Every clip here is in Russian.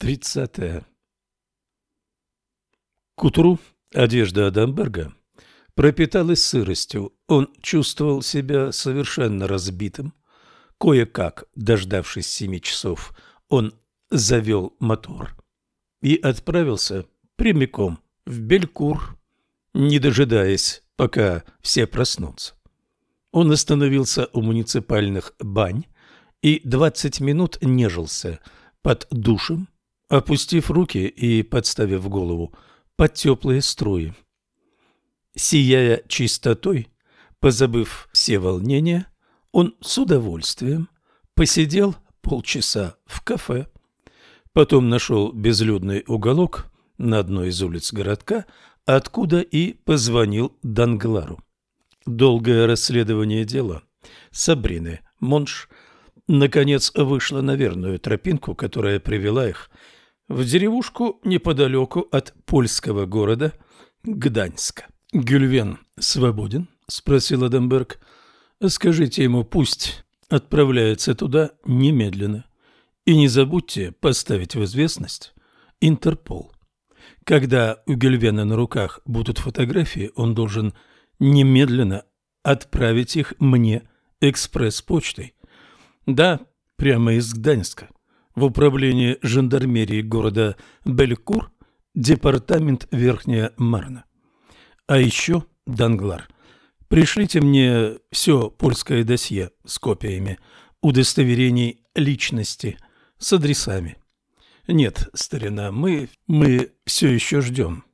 30. К утру одежда Адамберга пропиталась сыростью. Он чувствовал себя совершенно разбитым. Кое-как, дождавшись семи часов, он завел мотор и отправился прямиком в Белькур, не дожидаясь, пока все проснутся. Он остановился у муниципальных бань и двадцать минут нежился под душем, опустив руки и подставив голову под теплые струи. Сияя чистотой, позабыв все волнения, он с удовольствием посидел полчаса в кафе, потом нашел безлюдный уголок на одной из улиц городка, откуда и позвонил Данглару. Долгое расследование дела Сабрины Монш наконец вышло на верную тропинку, которая привела их в деревушку неподалеку от польского города Гданьска. «Гюльвен свободен?» – спросил Адамберг. «Скажите ему, пусть отправляется туда немедленно. И не забудьте поставить в известность Интерпол. Когда у Гюльвена на руках будут фотографии, он должен немедленно отправить их мне экспресс-почтой. Да, прямо из Гданьска в управлении жандармерии города Белькур, департамент Верхняя Марна. А еще, Данглар, пришлите мне все польское досье с копиями удостоверений личности с адресами. Нет, старина, мы, мы все еще ждем.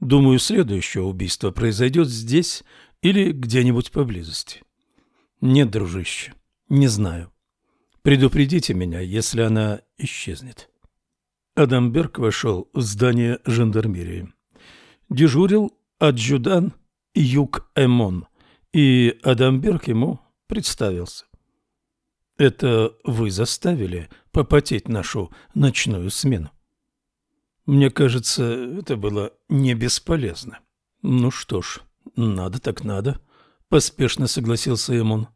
Думаю, следующее убийство произойдет здесь или где-нибудь поблизости. Нет, дружище, не знаю. Предупредите меня, если она исчезнет. Адамберг вошел в здание жандармерии. Дежурил адъюдан Юг Эмон, и Адамберг ему представился. «Это вы заставили попотеть нашу ночную смену?» «Мне кажется, это было не бесполезно». «Ну что ж, надо так надо», — поспешно согласился Эмон.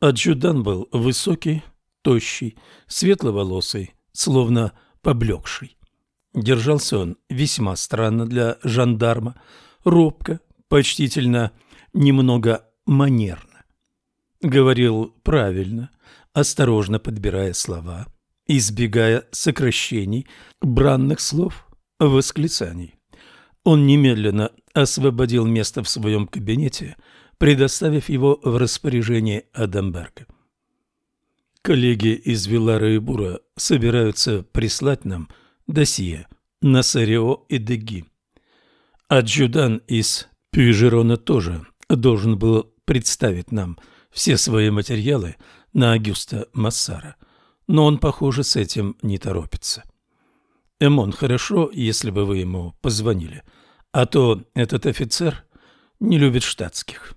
Адъюдан был высокий, тощий, светловолосый, словно поблекший. Держался он весьма странно для жандарма, робко, почтительно, немного манерно. Говорил правильно, осторожно подбирая слова, избегая сокращений, бранных слов, восклицаний. Он немедленно освободил место в своем кабинете, предоставив его в распоряжение Адамберга. Коллеги из Вилара и Бура собираются прислать нам досье на Сарио и Деги. Адъюдан из Пюжерона тоже должен был представить нам все свои материалы на Агюста Массара, но он, похоже, с этим не торопится. Эмон, хорошо, если бы вы ему позвонили, а то этот офицер не любит штатских.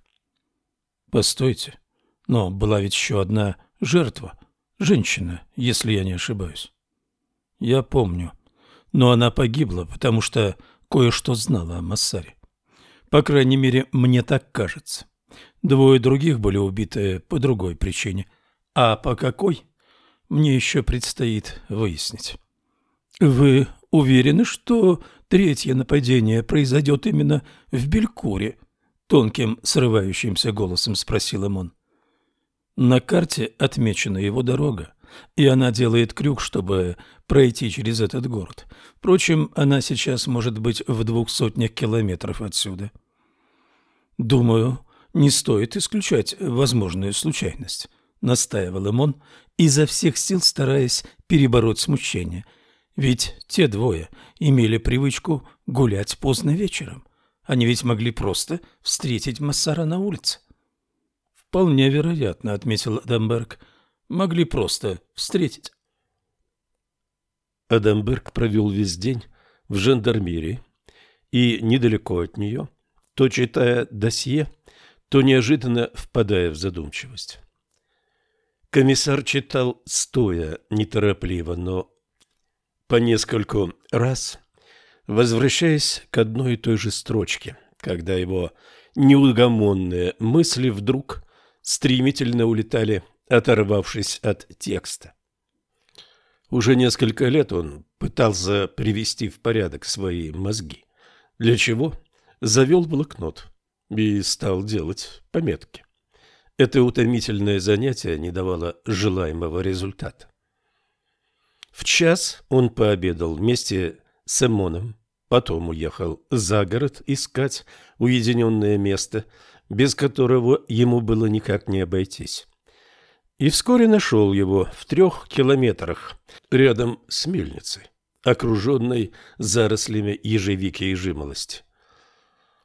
Постойте, но была ведь еще одна жертва, женщина, если я не ошибаюсь. Я помню, но она погибла, потому что кое-что знала о Массаре. По крайней мере, мне так кажется. Двое других были убиты по другой причине, а по какой, мне еще предстоит выяснить. Вы уверены, что третье нападение произойдет именно в Белькуре? Тонким, срывающимся голосом спросил Эмон. На карте отмечена его дорога, и она делает крюк, чтобы пройти через этот город. Впрочем, она сейчас может быть в двух сотнях километров отсюда. Думаю, не стоит исключать возможную случайность, настаивал Эмон, изо всех сил стараясь перебороть смущение. Ведь те двое имели привычку гулять поздно вечером. Они ведь могли просто встретить Массара на улице. Вполне вероятно, отметил Адамберг. Могли просто встретить. Адамберг провел весь день в жандармерии и недалеко от нее, то читая досье, то неожиданно впадая в задумчивость. Комиссар читал стоя, неторопливо, но по нескольку раз, возвращаясь к одной и той же строчке, когда его неугомонные мысли вдруг стремительно улетали, оторвавшись от текста. Уже несколько лет он пытался привести в порядок свои мозги. Для чего? Завел блокнот и стал делать пометки. Это утомительное занятие не давало желаемого результата. В час он пообедал вместе с Эмоном, потом уехал за город искать уединенное место, без которого ему было никак не обойтись. И вскоре нашел его в трех километрах рядом с мельницей, окруженной зарослями ежевики и жимолости.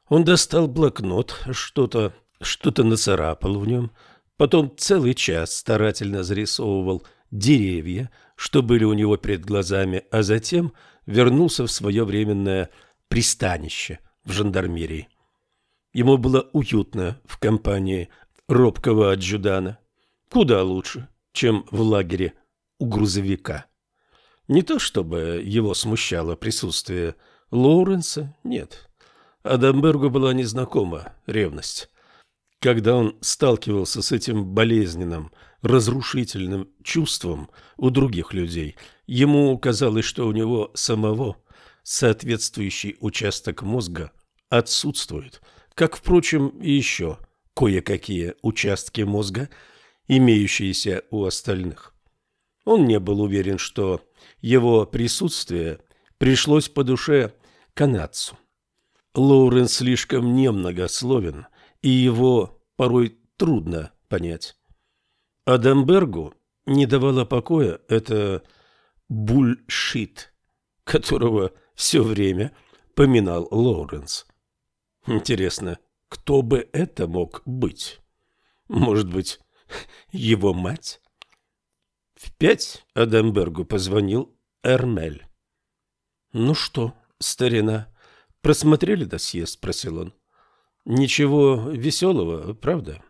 Он достал блокнот, что-то что-то нацарапал в нем, потом целый час старательно зарисовывал деревья, что были у него перед глазами, а затем вернулся в свое временное пристанище в жандармерии. Ему было уютно в компании робкого аджудана, куда лучше, чем в лагере у грузовика. Не то чтобы его смущало присутствие Лоуренса, нет. Адамбергу была незнакома ревность. Когда он сталкивался с этим болезненным, разрушительным чувством у других людей, ему казалось, что у него самого соответствующий участок мозга отсутствует, как, впрочем, и еще кое-какие участки мозга, имеющиеся у остальных. Он не был уверен, что его присутствие пришлось по душе канадцу. Лоуренс слишком немногословен – и его порой трудно понять. Адамбергу не давало покоя это бульшит, которого все время поминал Лоуренс. Интересно, кто бы это мог быть? Может быть, его мать? В пять Адамбергу позвонил Эрмель. «Ну что, старина, просмотрели досье?» – спросил он. Ничего веселого, правда?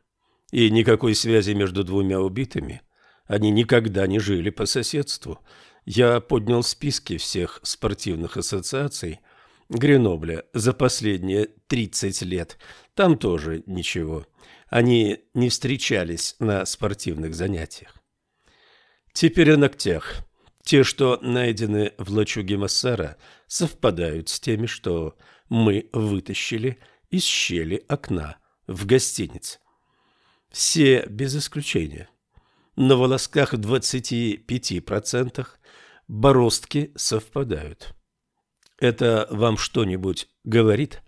И никакой связи между двумя убитыми. Они никогда не жили по соседству. Я поднял списки всех спортивных ассоциаций Гренобля за последние 30 лет. Там тоже ничего. Они не встречались на спортивных занятиях. Теперь о ногтях. Те, что найдены в лачуге Массара, совпадают с теми, что мы вытащили – из щели окна в гостинице. Все без исключения. На волосках в 25% бороздки совпадают. Это вам что-нибудь говорит?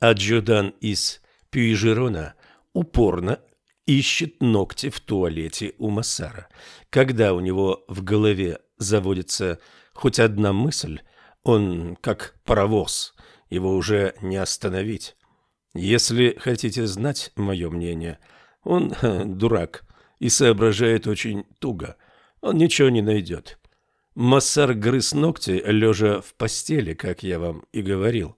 Аджудан из Пюижерона упорно ищет ногти в туалете у Массара. Когда у него в голове заводится хоть одна мысль, он как паровоз – его уже не остановить. Если хотите знать мое мнение, он ха, дурак и соображает очень туго. Он ничего не найдет. Массар грыз ногти, лежа в постели, как я вам и говорил.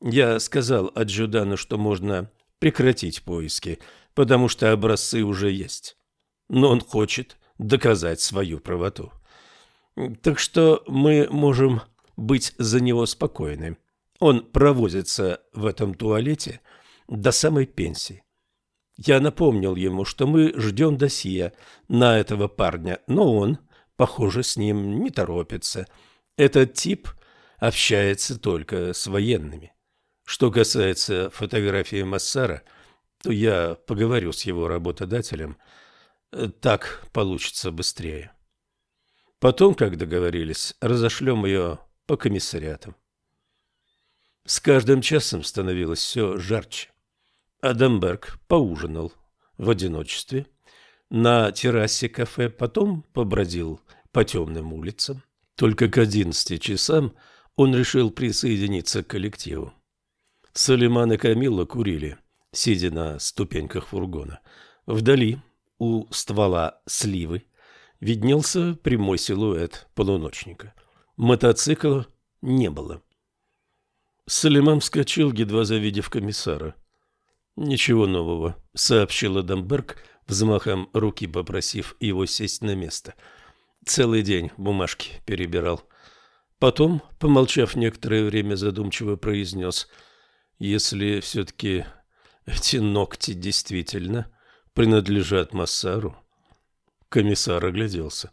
Я сказал Аджудану, что можно прекратить поиски, потому что образцы уже есть. Но он хочет доказать свою правоту. Так что мы можем быть за него спокойны. Он провозится в этом туалете до самой пенсии. Я напомнил ему, что мы ждем досье на этого парня, но он, похоже, с ним не торопится. Этот тип общается только с военными. Что касается фотографии Массара, то я поговорю с его работодателем. Так получится быстрее. Потом, как договорились, разошлем ее по комиссариатам. С каждым часом становилось все жарче. Адамберг поужинал в одиночестве на террасе кафе, потом побродил по темным улицам. Только к одиннадцати часам он решил присоединиться к коллективу. Салиман и Камилла курили, сидя на ступеньках фургона. Вдали, у ствола сливы, виднелся прямой силуэт полуночника. Мотоцикла не было. Салиман вскочил, едва завидев комиссара. «Ничего нового», — сообщил Адамберг, взмахом руки попросив его сесть на место. Целый день бумажки перебирал. Потом, помолчав некоторое время, задумчиво произнес, «Если все-таки эти ногти действительно принадлежат Массару...» Комиссар огляделся.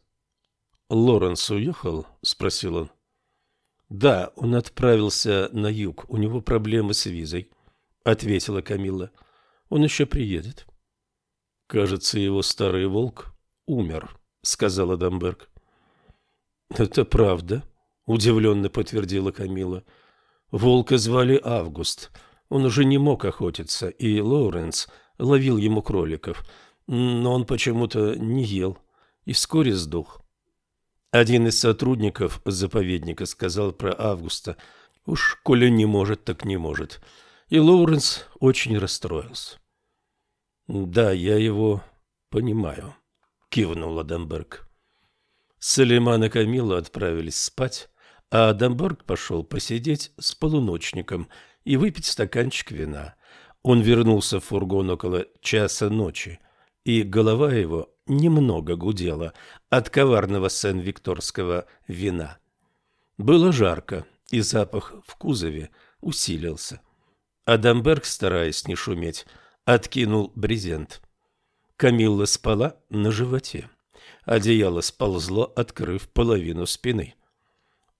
«Лоренс уехал?» — спросил он. Да, он отправился на юг, у него проблемы с визой, ответила Камилла. Он еще приедет. Кажется, его старый волк умер, сказала Дамберг. Это правда, удивленно подтвердила Камила. Волка звали Август. Он уже не мог охотиться, и Лоуренс ловил ему кроликов, но он почему-то не ел и вскоре сдох. Один из сотрудников заповедника сказал про Августа, уж коли не может, так не может. И Лоуренс очень расстроился. «Да, я его понимаю», — кивнул Адамберг. Салиман и Камила отправились спать, а Адамберг пошел посидеть с полуночником и выпить стаканчик вина. Он вернулся в фургон около часа ночи, и голова его немного гудела от коварного сен-викторского вина. Было жарко, и запах в кузове усилился. Адамберг, стараясь не шуметь, откинул брезент. Камилла спала на животе. Одеяло сползло, открыв половину спины.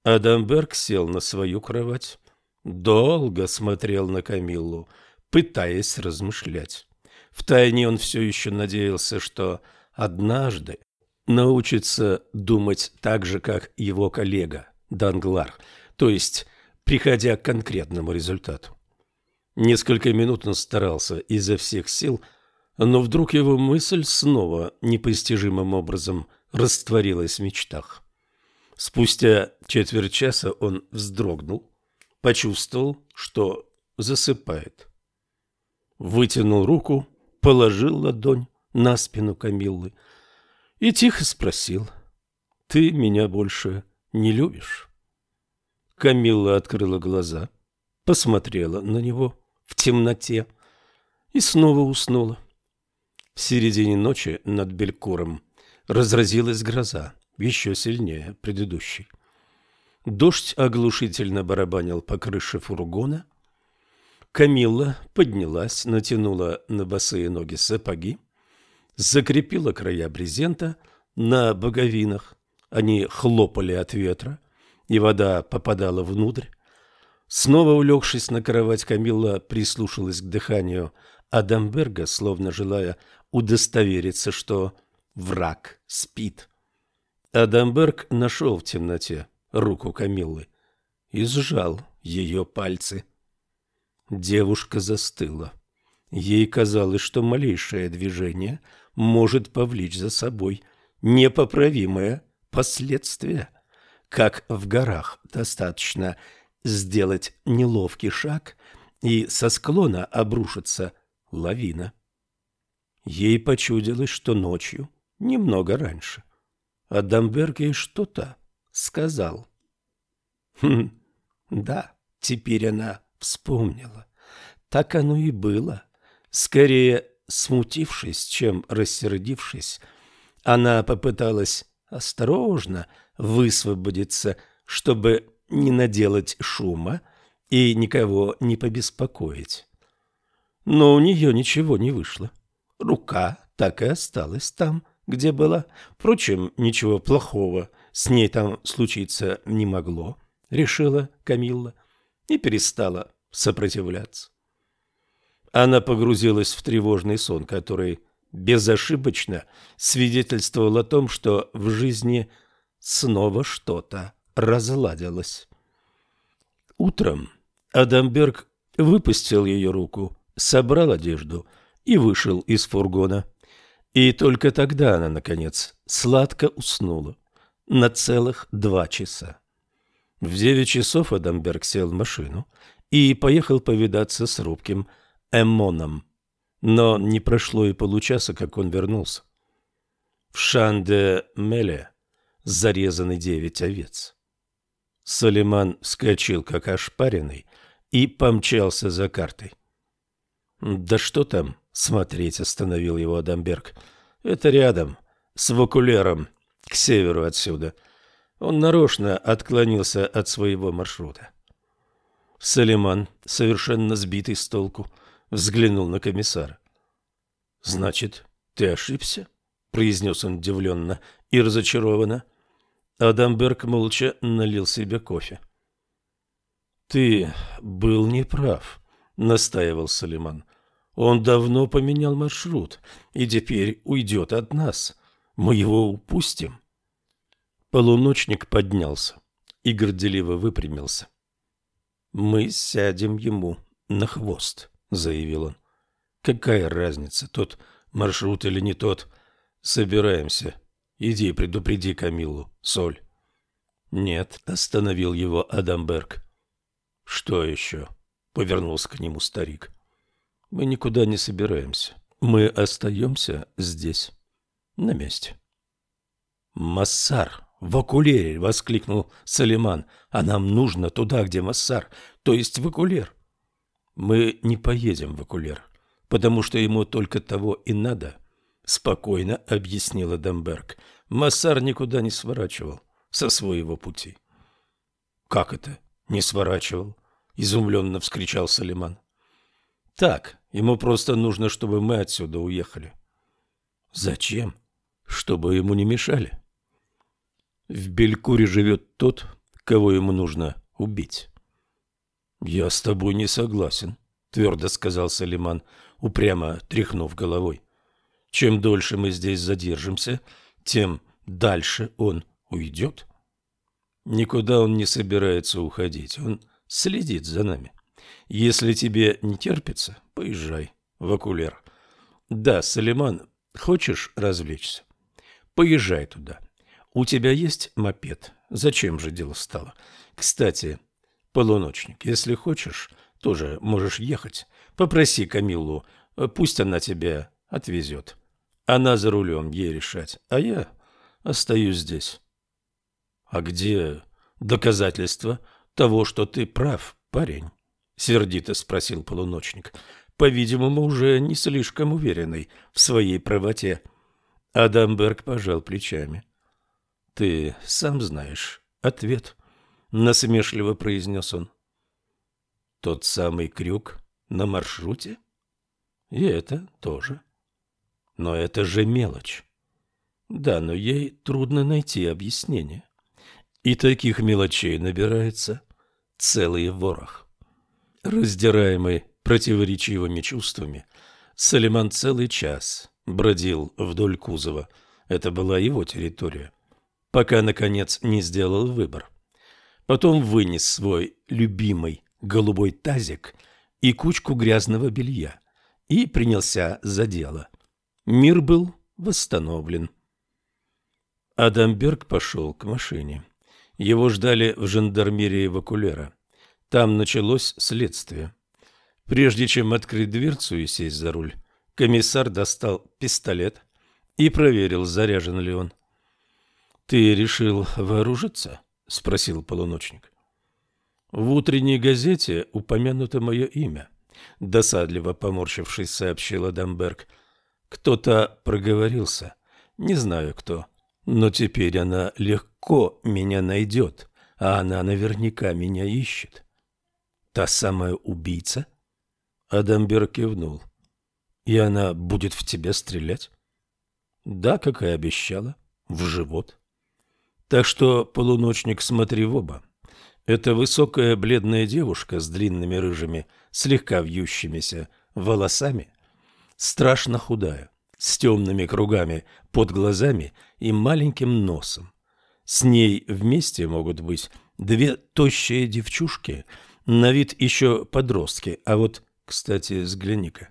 Адамберг сел на свою кровать, долго смотрел на Камиллу, пытаясь размышлять. Втайне он все еще надеялся, что однажды научится думать так же, как его коллега Данглар, то есть приходя к конкретному результату. Несколько минут он старался изо всех сил, но вдруг его мысль снова непостижимым образом растворилась в мечтах. Спустя четверть часа он вздрогнул, почувствовал, что засыпает. Вытянул руку, положил ладонь на спину Камиллы и тихо спросил, «Ты меня больше не любишь?» Камилла открыла глаза, посмотрела на него в темноте и снова уснула. В середине ночи над Белькуром разразилась гроза, еще сильнее предыдущей. Дождь оглушительно барабанил по крыше фургона. Камилла поднялась, натянула на босые ноги сапоги, закрепила края брезента на боговинах. Они хлопали от ветра, и вода попадала внутрь. Снова улегшись на кровать, Камилла прислушалась к дыханию Адамберга, словно желая удостовериться, что враг спит. Адамберг нашел в темноте руку Камиллы и сжал ее пальцы. Девушка застыла. Ей казалось, что малейшее движение может повлечь за собой непоправимое последствие. Как в горах достаточно сделать неловкий шаг, и со склона обрушится лавина. Ей почудилось, что ночью, немного раньше, Адамберг ей что-то сказал. Хм, да, теперь она вспомнила. Так оно и было. Скорее смутившись, чем рассердившись, она попыталась осторожно высвободиться, чтобы не наделать шума и никого не побеспокоить. Но у нее ничего не вышло. Рука так и осталась там, где была. Впрочем, ничего плохого с ней там случиться не могло, решила Камилла и перестала сопротивляться. Она погрузилась в тревожный сон, который безошибочно свидетельствовал о том, что в жизни снова что-то разладилась. Утром Адамберг выпустил ее руку, собрал одежду и вышел из фургона. И только тогда она, наконец, сладко уснула на целых два часа. В девять часов Адамберг сел в машину и поехал повидаться с рубким Эмоном. Но не прошло и получаса, как он вернулся. В Шанде-Меле зарезаны девять овец. Салиман вскочил, как ошпаренный, и помчался за картой. «Да что там смотреть?» — остановил его Адамберг. «Это рядом, с Вакулером, к северу отсюда». Он нарочно отклонился от своего маршрута. Салиман, совершенно сбитый с толку, взглянул на комиссара. «Значит, ты ошибся?» — произнес он удивленно и разочарованно. Адамберг молча налил себе кофе. Ты был неправ, настаивал Салиман. Он давно поменял маршрут и теперь уйдет от нас. Мы его упустим. Полуночник поднялся и горделиво выпрямился. Мы сядем ему на хвост, заявил он. Какая разница, тот маршрут или не тот? Собираемся. Иди предупреди Камилу, Соль. Нет, остановил его Адамберг. Что еще? Повернулся к нему старик. Мы никуда не собираемся. Мы остаемся здесь, на месте. Массар, в окулере, воскликнул Салиман. А нам нужно туда, где Массар, то есть в окулер. Мы не поедем в окулер, потому что ему только того и надо, спокойно объяснила Дамберг. Массар никуда не сворачивал со своего пути. Как это? Не сворачивал? изумленно вскричал Салиман. Так, ему просто нужно, чтобы мы отсюда уехали. Зачем? Чтобы ему не мешали. В Белькуре живет тот, кого ему нужно убить. Я с тобой не согласен, твердо сказал Салиман, упрямо тряхнув головой. Чем дольше мы здесь задержимся, тем дальше он уйдет. Никуда он не собирается уходить. Он следит за нами. Если тебе не терпится, поезжай в окулер. Да, Салиман, хочешь развлечься? Поезжай туда. У тебя есть мопед? Зачем же дело стало? Кстати, полуночник, если хочешь, тоже можешь ехать. Попроси Камиллу, пусть она тебя отвезет. Она за рулем, ей решать, а я остаюсь здесь. А где доказательства того, что ты прав, парень? Сердито спросил полуночник, по-видимому, уже не слишком уверенный в своей правоте. Адамберг пожал плечами. Ты сам знаешь ответ, насмешливо произнес он. Тот самый крюк на маршруте? И это тоже. Но это же мелочь. Да, но ей трудно найти объяснение. И таких мелочей набирается целый ворох. Раздираемый противоречивыми чувствами, Салиман целый час бродил вдоль кузова. Это была его территория, пока, наконец, не сделал выбор. Потом вынес свой любимый голубой тазик и кучку грязного белья и принялся за дело. Мир был восстановлен. Адамберг пошел к машине. Его ждали в жандармерии Вакулера. Там началось следствие. Прежде чем открыть дверцу и сесть за руль, комиссар достал пистолет и проверил, заряжен ли он. «Ты решил вооружиться?» — спросил полуночник. «В утренней газете упомянуто мое имя», — досадливо поморщившись, сообщила Дамберг. «Кто-то проговорился. Не знаю кто. Но теперь она легко меня найдет, а она наверняка меня ищет. Та самая убийца? Адамбер кивнул. И она будет в тебя стрелять? Да, как и обещала, в живот. Так что, полуночник, смотри в оба. Это высокая бледная девушка с длинными рыжими, слегка вьющимися волосами, страшно худая, с темными кругами под глазами и маленьким носом. С ней вместе могут быть две тощие девчушки, на вид еще подростки, а вот, кстати, взгляни-ка.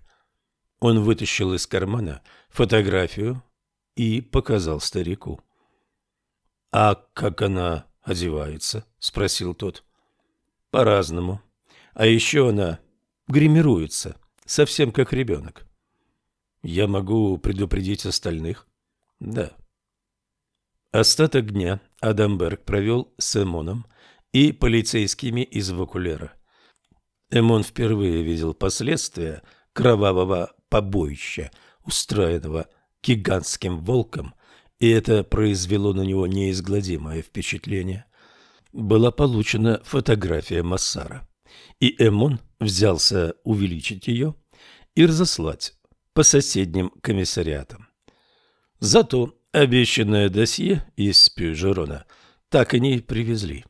Он вытащил из кармана фотографию и показал старику. — А как она одевается? — спросил тот. — По-разному. А еще она гримируется, совсем как ребенок. Я могу предупредить остальных? Да. Остаток дня Адамберг провел с Эмоном и полицейскими из Вакулера. Эмон впервые видел последствия кровавого побоища, устроенного гигантским волком, и это произвело на него неизгладимое впечатление. Была получена фотография Массара, и Эмон взялся увеличить ее и разослать по соседним комиссариатам. Зато обещанное досье из Пюжерона так и не привезли.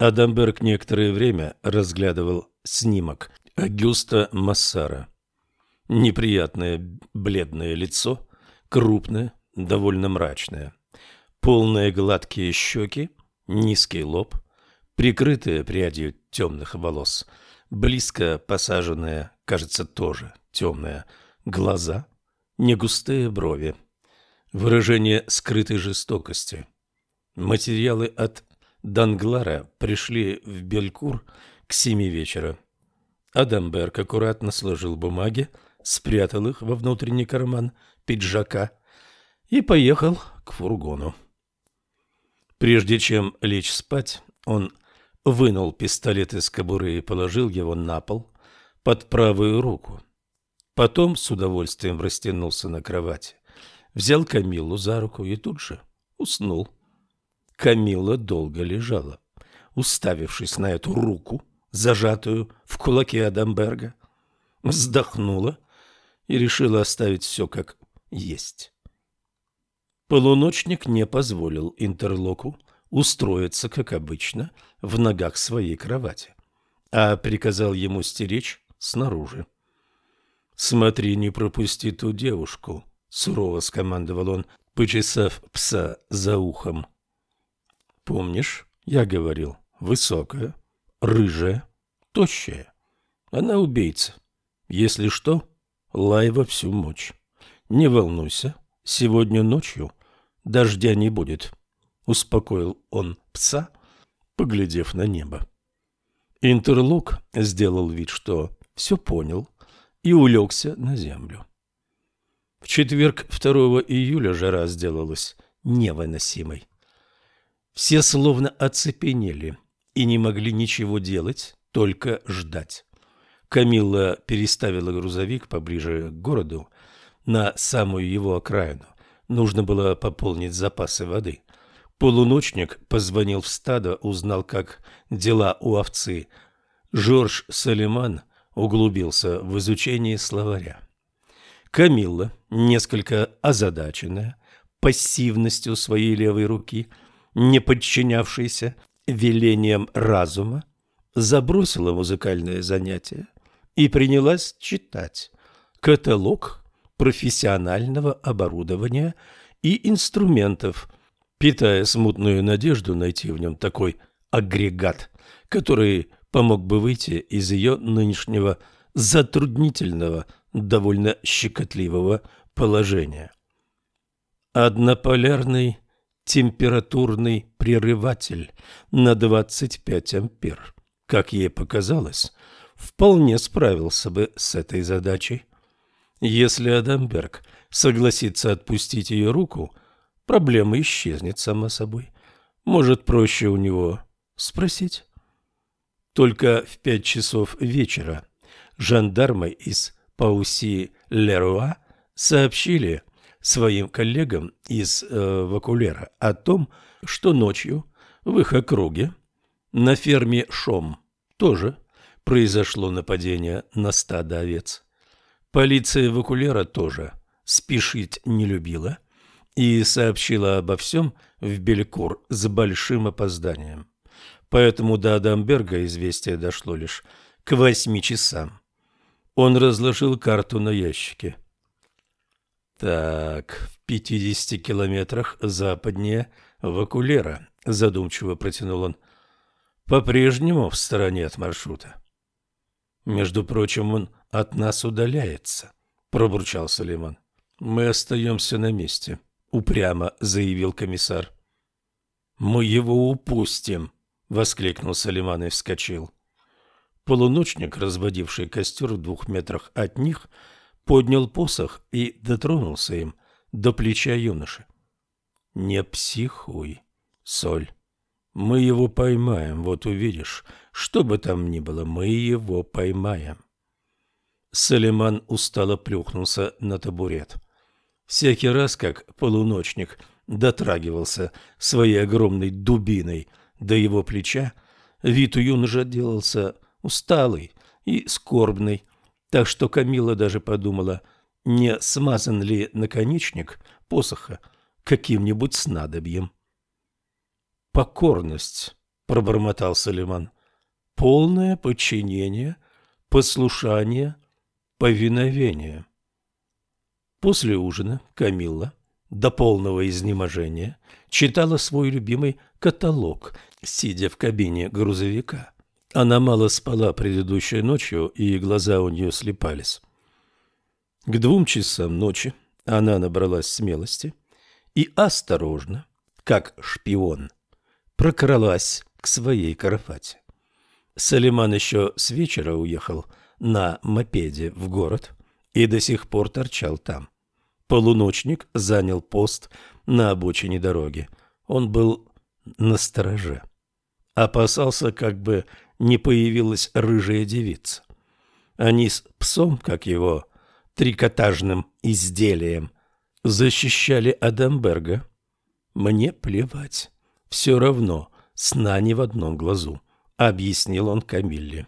Адамберг некоторое время разглядывал снимок Агюста Массара. Неприятное бледное лицо, крупное, довольно мрачное. Полные гладкие щеки, низкий лоб, прикрытые прядью темных волос, близко посаженные, кажется, тоже темные, глаза, негустые брови. Выражение скрытой жестокости. Материалы от Данглара пришли в Белькур к семи вечера. Адамберг аккуратно сложил бумаги, спрятал их во внутренний карман пиджака и поехал к фургону. Прежде чем лечь спать, он вынул пистолет из кобуры и положил его на пол под правую руку. Потом с удовольствием растянулся на кровати, взял Камилу за руку и тут же уснул. Камила долго лежала, уставившись на эту руку, зажатую в кулаке Адамберга, вздохнула и решила оставить все как есть. Полуночник не позволил интерлоку устроиться, как обычно, в ногах своей кровати, а приказал ему стеречь снаружи. «Смотри, не пропусти ту девушку», — сурово скомандовал он, почесав пса за ухом. «Помнишь, я говорил, высокая, рыжая, тощая. Она убийца. Если что, лай во всю мощь. Не волнуйся, сегодня ночью дождя не будет, успокоил он пса, поглядев на небо. Интерлок сделал вид, что все понял, и улегся на землю. В четверг 2 июля жара сделалась невыносимой. Все словно оцепенели и не могли ничего делать, только ждать. Камилла переставила грузовик поближе к городу, на самую его окраину. Нужно было пополнить запасы воды. Полуночник позвонил в стадо, узнал, как дела у овцы. Жорж Салиман углубился в изучение словаря. Камилла, несколько озадаченная пассивностью своей левой руки, не подчинявшейся велением разума, забросила музыкальное занятие и принялась читать каталог профессионального оборудования и инструментов, питая смутную надежду найти в нем такой агрегат, который помог бы выйти из ее нынешнего затруднительного, довольно щекотливого положения. Однополярный температурный прерыватель на 25 ампер, как ей показалось, вполне справился бы с этой задачей. Если Адамберг согласится отпустить ее руку, проблема исчезнет сама собой. Может, проще у него спросить? Только в пять часов вечера жандармы из Пауси-Леруа сообщили своим коллегам из э, Вакулера о том, что ночью в их округе на ферме Шом тоже произошло нападение на стадо овец. Полиция Вакулера тоже спешить не любила и сообщила обо всем в Белькур с большим опозданием. Поэтому до Адамберга известие дошло лишь к восьми часам. Он разложил карту на ящике. Так, в пятидесяти километрах западнее Вакулера, задумчиво протянул он. По-прежнему в стороне от маршрута. Между прочим, он от нас удаляется, пробурчал Салиман. Мы остаемся на месте, упрямо заявил комиссар. Мы его упустим, воскликнул Салиман и вскочил. Полуночник, разводивший костер в двух метрах от них, поднял посох и дотронулся им до плеча юноши. «Не психуй, Соль. Мы его поймаем, вот увидишь. Что бы там ни было, мы его поймаем». Салиман устало плюхнулся на табурет. Всякий раз, как полуночник дотрагивался своей огромной дубиной до его плеча, вид у юноши делался усталый и скорбный, так что Камила даже подумала, не смазан ли наконечник посоха каким-нибудь снадобьем. Покорность пробормотал Салиман. Полное подчинение, послушание, повиновение. После ужина Камилла до полного изнеможения читала свой любимый каталог, сидя в кабине грузовика. Она мало спала предыдущей ночью, и глаза у нее слепались. К двум часам ночи она набралась смелости и осторожно, как шпион, прокралась к своей кровати. Салиман еще с вечера уехал на мопеде в город и до сих пор торчал там. Полуночник занял пост на обочине дороги. Он был на стороже. Опасался, как бы не появилась рыжая девица. Они с псом, как его трикотажным изделием, защищали Адамберга. Мне плевать. Все равно сна не в одном глазу, объяснил он Камилле.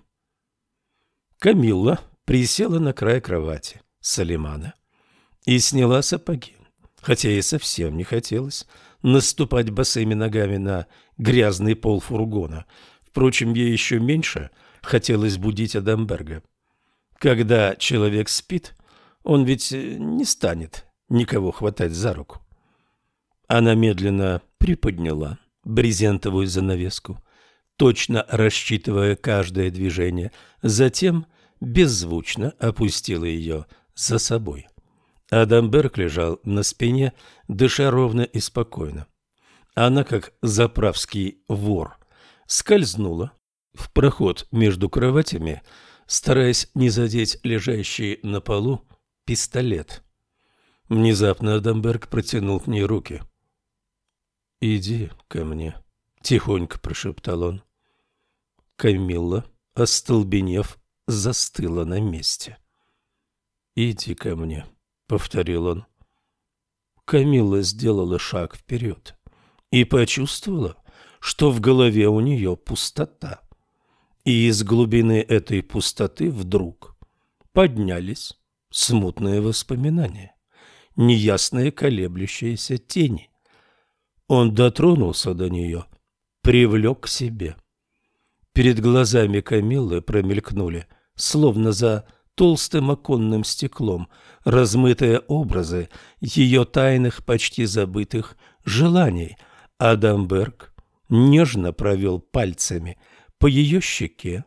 Камилла присела на край кровати Салимана и сняла сапоги, хотя и совсем не хотелось наступать босыми ногами на грязный пол фургона. Впрочем, ей еще меньше хотелось будить Адамберга. Когда человек спит, он ведь не станет никого хватать за руку. Она медленно приподняла брезентовую занавеску, точно рассчитывая каждое движение, затем беззвучно опустила ее за собой. Адамберг лежал на спине, дыша ровно и спокойно. Она, как заправский вор, скользнула в проход между кроватями, стараясь не задеть лежащий на полу пистолет. Внезапно Адамберг протянул к ней руки. «Иди ко мне», — тихонько прошептал он. Камилла, остолбенев, застыла на месте. «Иди ко мне», — повторил он. Камилла сделала шаг вперед и почувствовала, что в голове у нее пустота. И из глубины этой пустоты вдруг поднялись смутные воспоминания, неясные колеблющиеся тени. Он дотронулся до нее, привлек к себе. Перед глазами Камиллы промелькнули, словно за толстым оконным стеклом, размытые образы ее тайных, почти забытых желаний. Адамберг нежно провел пальцами по ее щеке,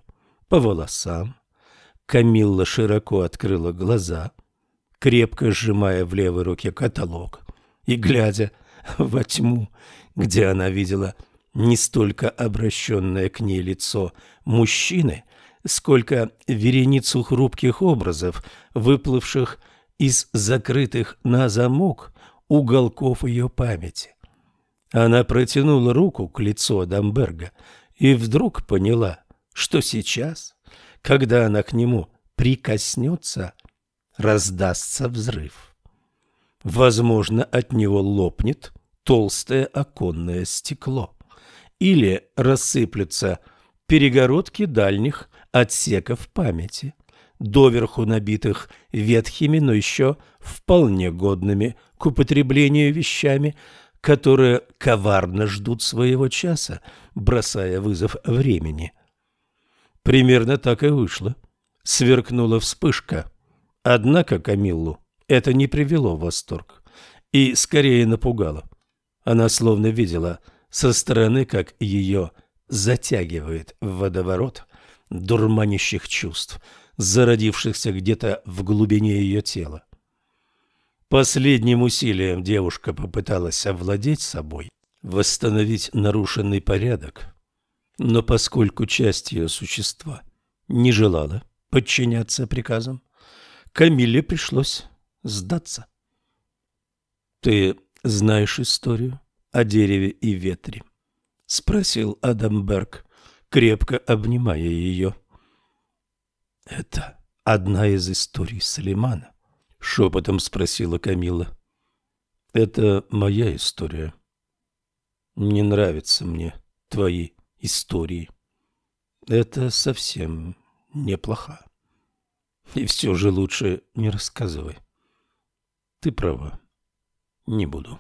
по волосам. Камилла широко открыла глаза, крепко сжимая в левой руке каталог и глядя во тьму, где она видела не столько обращенное к ней лицо мужчины, сколько вереницу хрупких образов, выплывших из закрытых на замок уголков ее памяти. Она протянула руку к лицу Адамберга и вдруг поняла, что сейчас, когда она к нему прикоснется, раздастся взрыв. Возможно, от него лопнет толстое оконное стекло или рассыплются перегородки дальних отсеков памяти, доверху набитых ветхими, но еще вполне годными к употреблению вещами, которые коварно ждут своего часа, бросая вызов времени. Примерно так и вышло. Сверкнула вспышка. Однако Камиллу это не привело в восторг и скорее напугало. Она словно видела со стороны, как ее затягивает в водоворот дурманящих чувств, зародившихся где-то в глубине ее тела. Последним усилием девушка попыталась овладеть собой, восстановить нарушенный порядок, но поскольку часть ее существа не желала подчиняться приказам, Камиле пришлось сдаться. «Ты знаешь историю о дереве и ветре?» — спросил Адамберг, крепко обнимая ее. «Это одна из историй Салимана», — шепотом спросила Камила. «Это моя история. Не нравятся мне твои истории. Это совсем неплохо. И все же лучше не рассказывай. Ты права. Не буду».